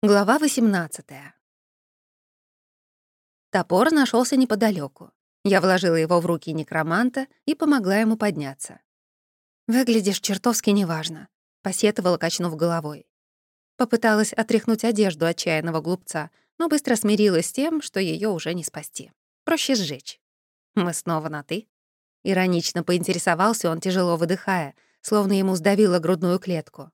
Глава 18. Топор нашелся неподалеку. Я вложила его в руки некроманта и помогла ему подняться. «Выглядишь чертовски неважно», — посетовала, качнув головой. Попыталась отряхнуть одежду отчаянного глупца, но быстро смирилась с тем, что ее уже не спасти. Проще сжечь. Мы снова на «ты». Иронично поинтересовался он, тяжело выдыхая, словно ему сдавило грудную клетку.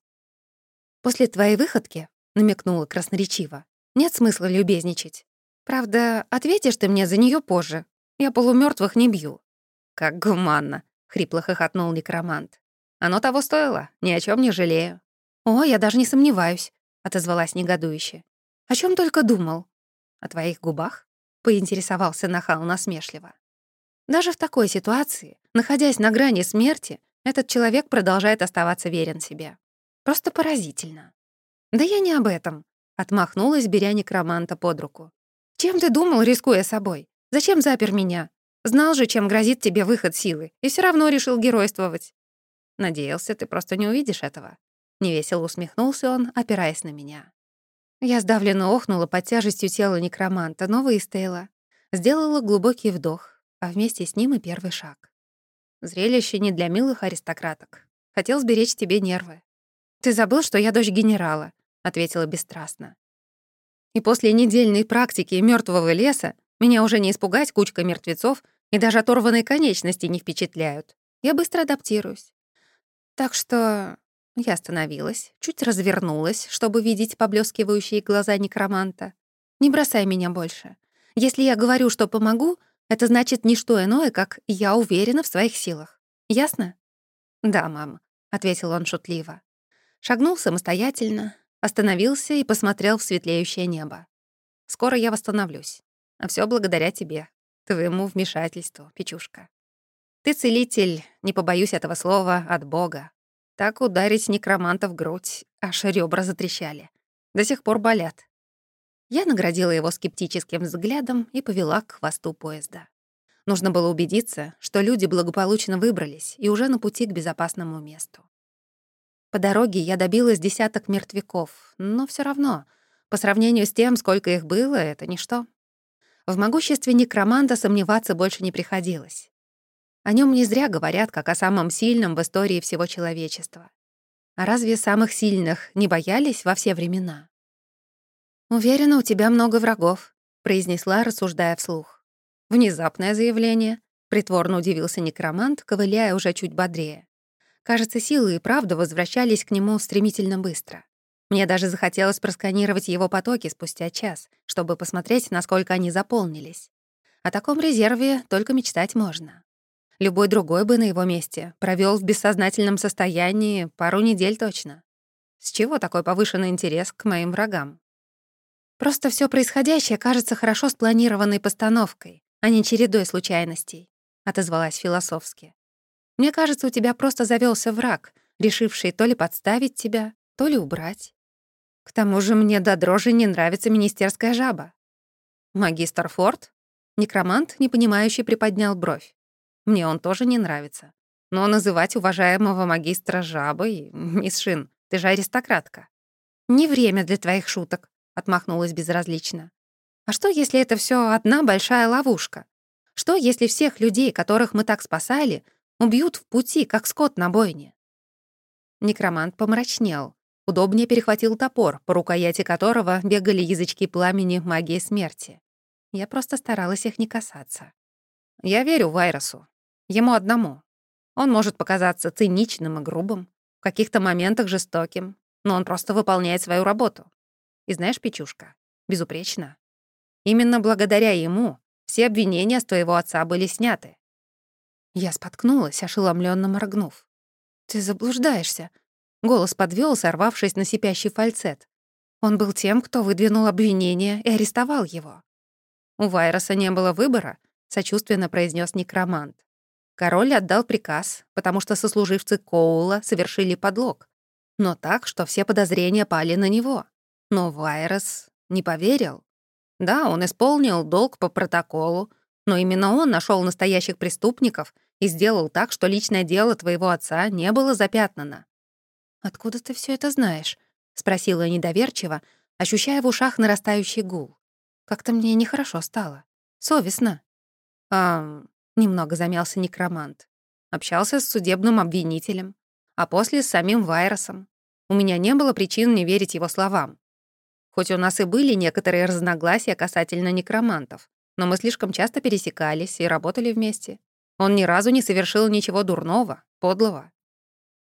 «После твоей выходки — намекнула красноречиво. «Нет смысла любезничать. Правда, ответишь ты мне за нее позже. Я полумертвых не бью». «Как гуманно», — хрипло хохотнул некромант. «Оно того стоило, ни о чем не жалею». «О, я даже не сомневаюсь», — отозвалась негодующе. «О чем только думал?» «О твоих губах?» — поинтересовался нахал насмешливо. Даже в такой ситуации, находясь на грани смерти, этот человек продолжает оставаться верен себе. Просто поразительно. «Да я не об этом», — отмахнулась, беря некроманта под руку. «Чем ты думал, рискуя собой? Зачем запер меня? Знал же, чем грозит тебе выход силы, и все равно решил геройствовать». «Надеялся, ты просто не увидишь этого». Невесело усмехнулся он, опираясь на меня. Я сдавленно охнула под тяжестью тела некроманта, но выстояла. Сделала глубокий вдох, а вместе с ним и первый шаг. Зрелище не для милых аристократок. Хотел сберечь тебе нервы. Ты забыл, что я дочь генерала ответила бесстрастно. И после недельной практики мертвого леса меня уже не испугать кучка мертвецов и даже оторванные конечности не впечатляют. Я быстро адаптируюсь. Так что я остановилась, чуть развернулась, чтобы видеть поблескивающие глаза некроманта. «Не бросай меня больше. Если я говорю, что помогу, это значит не что иное, как я уверена в своих силах. Ясно?» «Да, мам», — ответил он шутливо. Шагнул самостоятельно, Остановился и посмотрел в светлеющее небо. «Скоро я восстановлюсь. А все благодаря тебе, твоему вмешательству, Печушка. Ты целитель, не побоюсь этого слова, от Бога. Так ударить некроманта в грудь, аж ребра затрещали. До сих пор болят». Я наградила его скептическим взглядом и повела к хвосту поезда. Нужно было убедиться, что люди благополучно выбрались и уже на пути к безопасному месту. По дороге я добилась десяток мертвяков, но все равно, по сравнению с тем, сколько их было, это ничто. В могуществе некроманта сомневаться больше не приходилось. О нем не зря говорят, как о самом сильном в истории всего человечества. А разве самых сильных не боялись во все времена? «Уверена, у тебя много врагов», — произнесла, рассуждая вслух. Внезапное заявление. Притворно удивился некромант, ковыляя уже чуть бодрее. Кажется, силы и правда возвращались к нему стремительно быстро. Мне даже захотелось просканировать его потоки спустя час, чтобы посмотреть, насколько они заполнились. О таком резерве только мечтать можно. Любой другой бы на его месте провел в бессознательном состоянии пару недель точно. С чего такой повышенный интерес к моим врагам? Просто все происходящее кажется хорошо спланированной постановкой, а не чередой случайностей, отозвалась философски. Мне кажется, у тебя просто завелся враг, решивший то ли подставить тебя, то ли убрать. К тому же мне до дрожи не нравится министерская жаба. Магистр Форд? Некромант, непонимающий, приподнял бровь. Мне он тоже не нравится. Но называть уважаемого магистра жабой... Мисс Шин, ты же аристократка. Не время для твоих шуток, отмахнулась безразлично. А что, если это все одна большая ловушка? Что, если всех людей, которых мы так спасали, Убьют в пути, как скот на бойне. Некромант помрачнел. Удобнее перехватил топор, по рукояти которого бегали язычки пламени магии смерти. Я просто старалась их не касаться. Я верю Вайросу. Ему одному. Он может показаться циничным и грубым, в каких-то моментах жестоким, но он просто выполняет свою работу. И знаешь, Печушка, безупречно. Именно благодаря ему все обвинения с твоего отца были сняты. Я споткнулась, ошеломленно моргнув. «Ты заблуждаешься». Голос подвел, сорвавшись на сипящий фальцет. Он был тем, кто выдвинул обвинение и арестовал его. «У Вайроса не было выбора», — сочувственно произнес некромант. Король отдал приказ, потому что сослуживцы Коула совершили подлог. Но так, что все подозрения пали на него. Но Вайрос не поверил. Да, он исполнил долг по протоколу, но именно он нашел настоящих преступников и сделал так, что личное дело твоего отца не было запятнано». «Откуда ты все это знаешь?» — спросила недоверчиво, ощущая в ушах нарастающий гул. Как-то мне нехорошо стало. Совестно. А, немного замялся некромант. Общался с судебным обвинителем, а после с самим Вайросом. У меня не было причин не верить его словам. Хоть у нас и были некоторые разногласия касательно некромантов, но мы слишком часто пересекались и работали вместе. Он ни разу не совершил ничего дурного, подлого.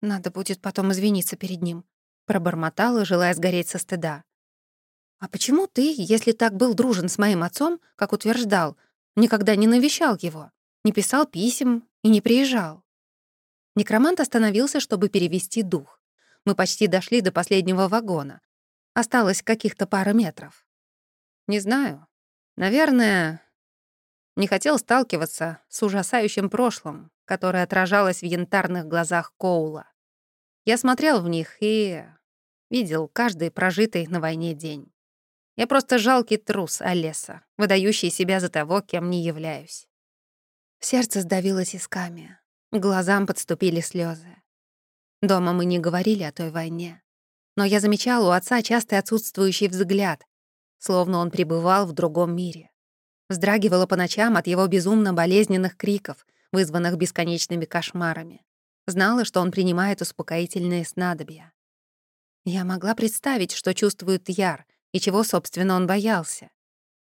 «Надо будет потом извиниться перед ним», — пробормотала, желая сгореть со стыда. «А почему ты, если так был дружен с моим отцом, как утверждал, никогда не навещал его, не писал писем и не приезжал?» Некромант остановился, чтобы перевести дух. Мы почти дошли до последнего вагона. Осталось каких-то пара метров. «Не знаю. Наверное, не хотел сталкиваться с ужасающим прошлым, которое отражалось в янтарных глазах Коула. Я смотрел в них и видел каждый прожитый на войне день. Я просто жалкий трус Олеса, выдающий себя за того, кем не являюсь. Сердце сдавилось исками, глазам подступили слезы. Дома мы не говорили о той войне, но я замечал у отца частый отсутствующий взгляд, словно он пребывал в другом мире. Вздрагивала по ночам от его безумно болезненных криков, вызванных бесконечными кошмарами. Знала, что он принимает успокоительные снадобья. Я могла представить, что чувствует Яр и чего, собственно, он боялся.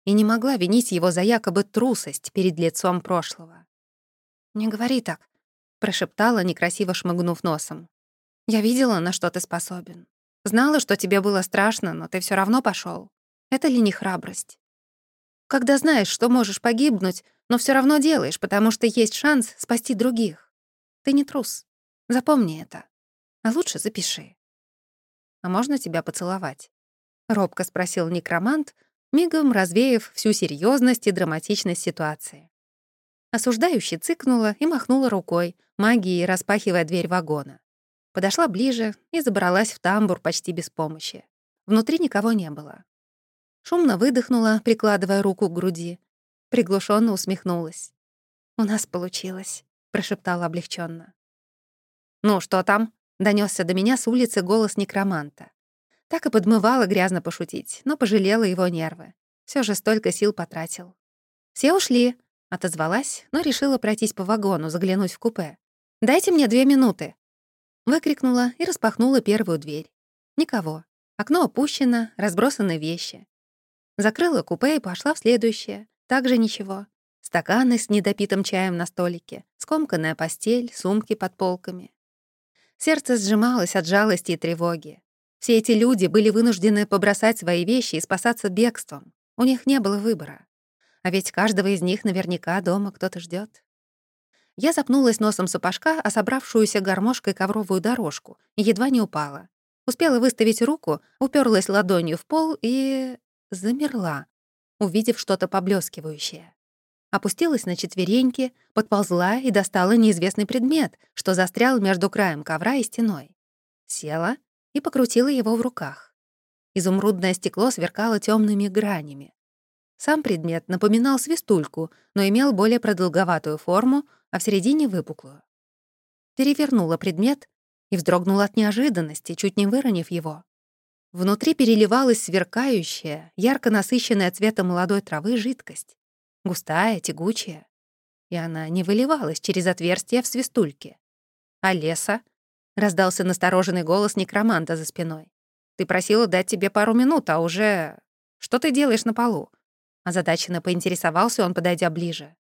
И не могла винить его за якобы трусость перед лицом прошлого. «Не говори так», — прошептала, некрасиво шмыгнув носом. «Я видела, на что ты способен. Знала, что тебе было страшно, но ты все равно пошел. Это ли не храбрость?» Когда знаешь, что можешь погибнуть, но все равно делаешь, потому что есть шанс спасти других. Ты не трус. Запомни это. А лучше запиши. «А можно тебя поцеловать?» — робко спросил некромант, мигом развеяв всю серьезность и драматичность ситуации. Осуждающе цыкнула и махнула рукой, магией распахивая дверь вагона. Подошла ближе и забралась в тамбур почти без помощи. Внутри никого не было. Шумно выдохнула, прикладывая руку к груди. Приглушенно усмехнулась. «У нас получилось», — прошептала облегченно. «Ну, что там?» — донесся до меня с улицы голос некроманта. Так и подмывала грязно пошутить, но пожалела его нервы. Все же столько сил потратил. «Все ушли», — отозвалась, но решила пройтись по вагону, заглянуть в купе. «Дайте мне две минуты». Выкрикнула и распахнула первую дверь. Никого. Окно опущено, разбросаны вещи. Закрыла купе и пошла в следующее. Также ничего. Стаканы с недопитым чаем на столике, скомканная постель, сумки под полками. Сердце сжималось от жалости и тревоги. Все эти люди были вынуждены побросать свои вещи и спасаться бегством. У них не было выбора. А ведь каждого из них наверняка дома кто-то ждет. Я запнулась носом сапожка, о собравшуюся гармошкой ковровую дорожку, и едва не упала. Успела выставить руку, уперлась ладонью в пол и замерла, увидев что-то поблескивающее. Опустилась на четвереньки, подползла и достала неизвестный предмет, что застрял между краем ковра и стеной. Села и покрутила его в руках. Изумрудное стекло сверкало темными гранями. Сам предмет напоминал свистульку, но имел более продолговатую форму, а в середине — выпуклую. Перевернула предмет и вздрогнула от неожиданности, чуть не выронив его. Внутри переливалась сверкающая, ярко насыщенная цветом молодой травы жидкость. Густая, тягучая. И она не выливалась через отверстие в свистульке. «А леса?» — раздался настороженный голос некроманта за спиной. «Ты просила дать тебе пару минут, а уже... Что ты делаешь на полу?» Озадаченно поинтересовался он, подойдя ближе.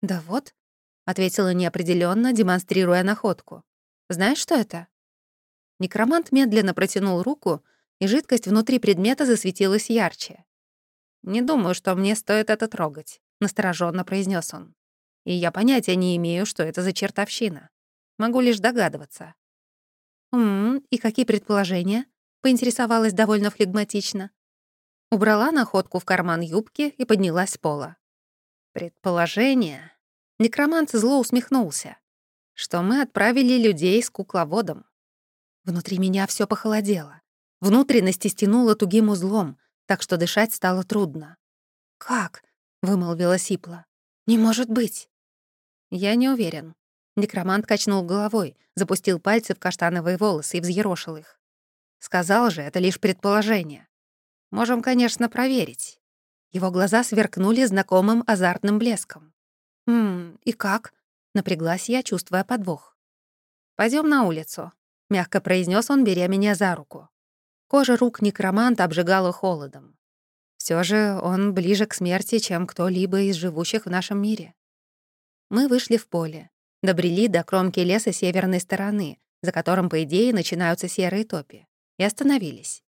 «Да вот», — ответила неопределенно, демонстрируя находку. «Знаешь, что это?» Некромант медленно протянул руку, и жидкость внутри предмета засветилась ярче. «Не думаю, что мне стоит это трогать», — настороженно произнес он. «И я понятия не имею, что это за чертовщина. Могу лишь догадываться». «М-м, и какие предположения?» — поинтересовалась довольно флегматично. Убрала находку в карман юбки и поднялась с пола. «Предположение?» Некромант зло усмехнулся. «Что мы отправили людей с кукловодом». Внутри меня все похолодело. Внутренности стянуло тугим узлом, так что дышать стало трудно. «Как?» — вымолвила Сипла. «Не может быть!» «Я не уверен». Некромант качнул головой, запустил пальцы в каштановые волосы и взъерошил их. «Сказал же, это лишь предположение. Можем, конечно, проверить». Его глаза сверкнули знакомым азартным блеском. «Хм, и как?» — напряглась я, чувствуя подвох. Пойдем на улицу», — мягко произнес он, беря меня за руку. Кожа рук некроманта обжигала холодом. Все же он ближе к смерти, чем кто-либо из живущих в нашем мире. Мы вышли в поле, добрели до кромки леса северной стороны, за которым, по идее, начинаются серые топи, и остановились.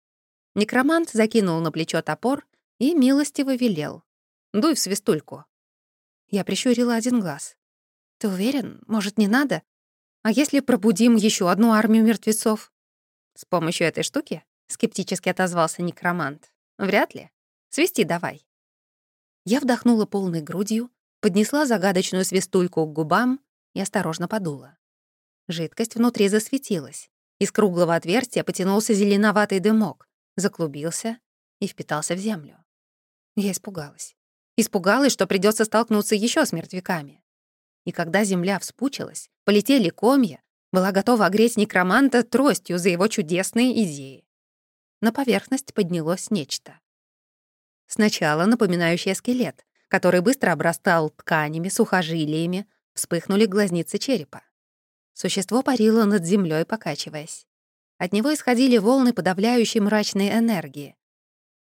Некромант закинул на плечо топор и милостиво велел. «Дуй в свистульку». Я прищурила один глаз. «Ты уверен? Может, не надо? А если пробудим еще одну армию мертвецов?» «С помощью этой штуки?» — скептически отозвался некромант. «Вряд ли. Свисти давай». Я вдохнула полной грудью, поднесла загадочную свистульку к губам и осторожно подула. Жидкость внутри засветилась. Из круглого отверстия потянулся зеленоватый дымок, заклубился и впитался в землю. Я испугалась. Испугалась, что придется столкнуться еще с мертвяками. И когда земля вспучилась, полетели комья, была готова огреть некроманта тростью за его чудесные идеи. На поверхность поднялось нечто. Сначала напоминающее скелет, который быстро обрастал тканями, сухожилиями, вспыхнули глазницы черепа. Существо парило над землей, покачиваясь. От него исходили волны подавляющей мрачной энергии.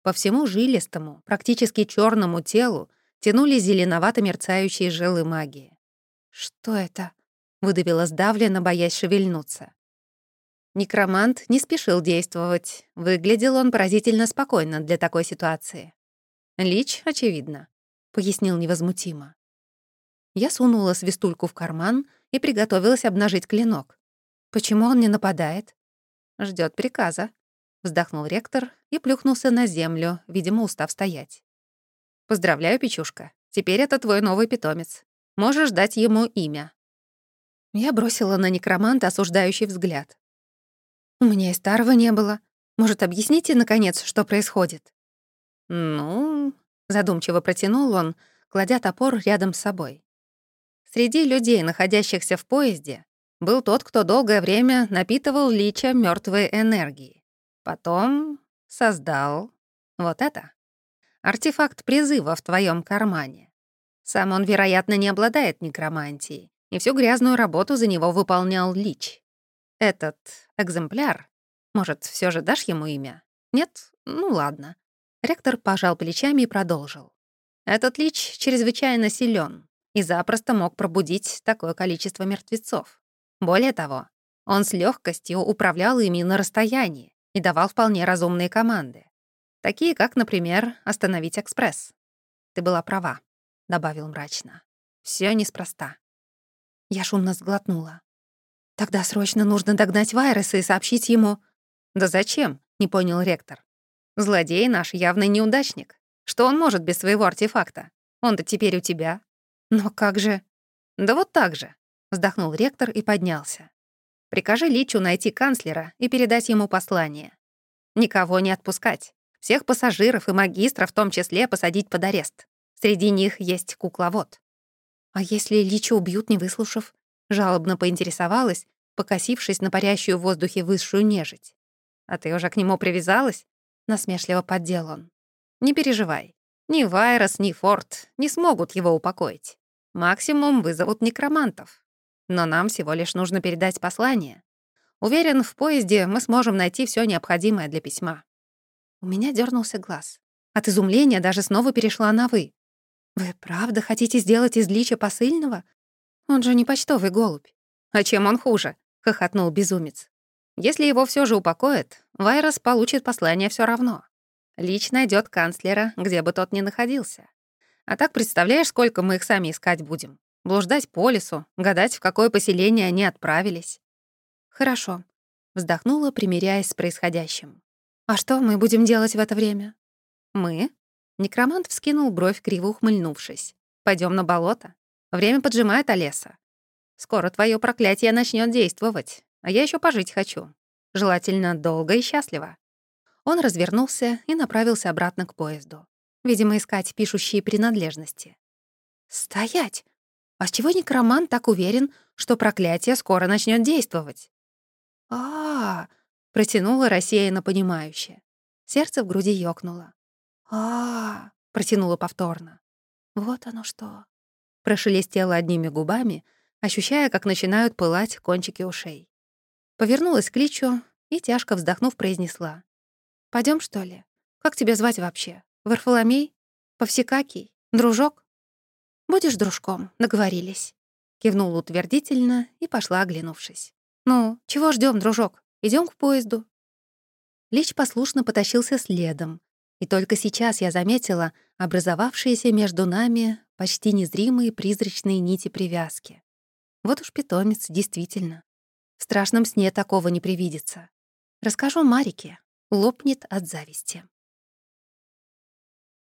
По всему жилистому, практически черному телу тянули зеленовато мерцающие жилы магии. «Что это?» — выдавила сдавленно, боясь шевельнуться. Некромант не спешил действовать. Выглядел он поразительно спокойно для такой ситуации. «Лич, очевидно», — пояснил невозмутимо. Я сунула свистульку в карман и приготовилась обнажить клинок. Почему он не нападает? Ждет приказа. Вздохнул ректор и плюхнулся на землю, видимо, устав стоять. «Поздравляю, Печушка. Теперь это твой новый питомец. Можешь дать ему имя». Я бросила на некроманта осуждающий взгляд. «У меня и старого не было. Может, объясните, наконец, что происходит?» «Ну...» — задумчиво протянул он, кладя топор рядом с собой. Среди людей, находящихся в поезде, был тот, кто долгое время напитывал лича мертвой энергией. Потом создал вот это. Артефакт призыва в твоем кармане. Сам он, вероятно, не обладает некромантией, и всю грязную работу за него выполнял Лич. Этот экземпляр... Может, все же дашь ему имя? Нет? Ну ладно. Ректор пожал плечами и продолжил. Этот Лич чрезвычайно силен и запросто мог пробудить такое количество мертвецов. Более того, он с легкостью управлял ими на расстоянии и давал вполне разумные команды. Такие, как, например, «Остановить экспресс». Ты была права. — добавил мрачно. Все неспроста». Я шумно сглотнула. «Тогда срочно нужно догнать Вайреса и сообщить ему...» «Да зачем?» — не понял ректор. «Злодей наш явный неудачник. Что он может без своего артефакта? Он-то теперь у тебя». «Но как же...» «Да вот так же», — вздохнул ректор и поднялся. «Прикажи Личу найти канцлера и передать ему послание. Никого не отпускать. Всех пассажиров и магистра в том числе посадить под арест. Среди них есть кукловод. А если Лича убьют, не выслушав? Жалобно поинтересовалась, покосившись на парящую в воздухе высшую нежить. «А ты уже к нему привязалась?» — насмешливо поддел он. «Не переживай. Ни Вайрос, ни Форд не смогут его упокоить. Максимум вызовут некромантов. Но нам всего лишь нужно передать послание. Уверен, в поезде мы сможем найти все необходимое для письма». У меня дернулся глаз. От изумления даже снова перешла на «вы». «Вы правда хотите сделать из Лича посыльного? Он же не почтовый голубь». «А чем он хуже?» — хохотнул безумец. «Если его все же упокоят, Вайрос получит послание все равно. Лич найдет канцлера, где бы тот ни находился. А так представляешь, сколько мы их сами искать будем? Блуждать по лесу, гадать, в какое поселение они отправились». «Хорошо», — вздохнула, примиряясь с происходящим. «А что мы будем делать в это время?» «Мы?» Некромант вскинул бровь, криво ухмыльнувшись. Пойдем на болото. Время поджимает Олеса. Скоро твое проклятие начнет действовать, а я еще пожить хочу. Желательно долго и счастливо». Он развернулся и направился обратно к поезду. Видимо, искать пишущие принадлежности. «Стоять! А с чего некромант так уверен, что проклятие скоро начнет действовать?» а, -а, -а протянула рассеянно понимающе. Сердце в груди ёкнуло. а, протянула повторно. «Вот оно что!» Прошелестела одними губами, ощущая, как начинают пылать кончики ушей. Повернулась к Личу и, тяжко вздохнув, произнесла. Пойдем что ли? Как тебя звать вообще? Варфоломей? Повсекакий? Дружок?» «Будешь дружком», — договорились. Кивнула утвердительно и пошла, оглянувшись. «Ну, чего ждем, дружок? Идем к поезду». Лич послушно потащился следом, и только сейчас я заметила образовавшиеся между нами почти незримые призрачные нити привязки. Вот уж питомец, действительно. В страшном сне такого не привидится. Расскажу Марике, лопнет от зависти.